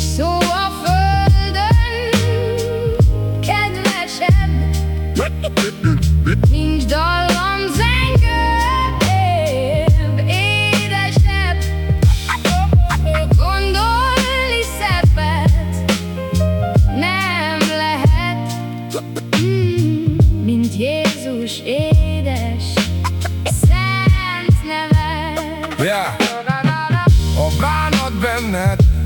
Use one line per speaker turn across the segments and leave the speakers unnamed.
Szó a földön kedvesebb. Nincs dallam zengőbb, édesebb. Gondolni szebbet nem lehet Mint Jézus édes szent neve.
Yeah. A bánat benned.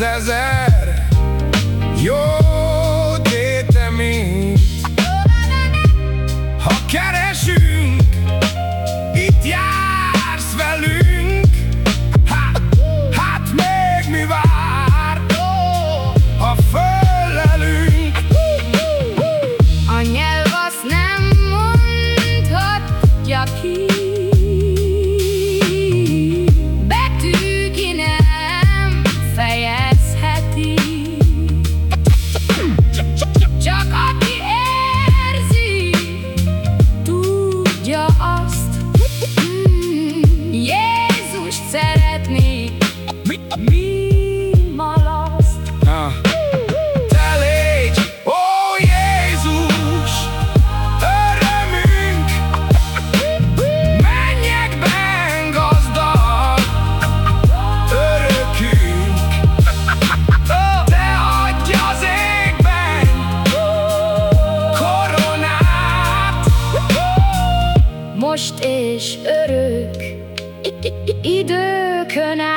Zezé.
most és örök időkön át.